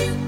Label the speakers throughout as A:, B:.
A: you.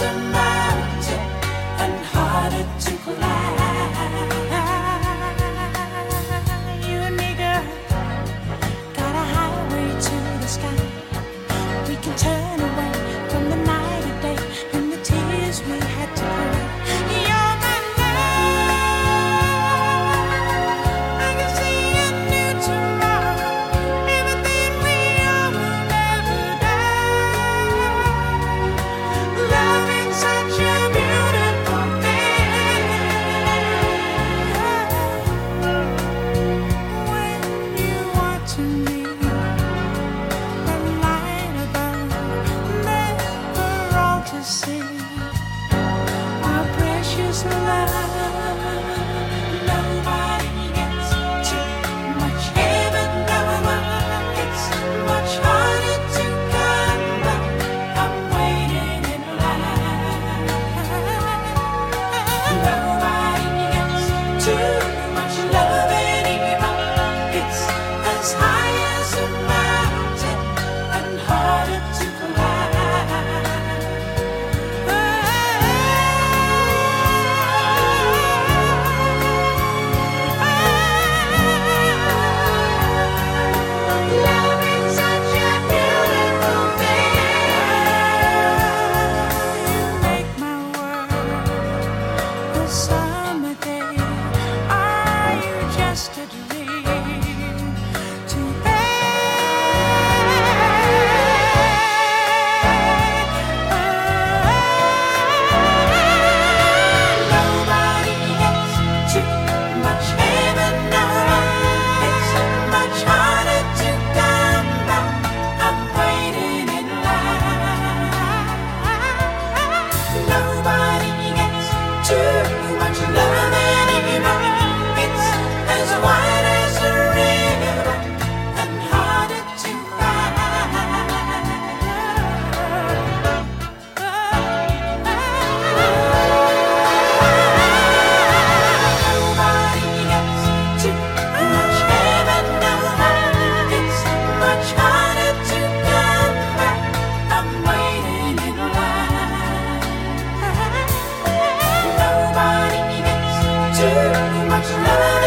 A: listen. Say much love.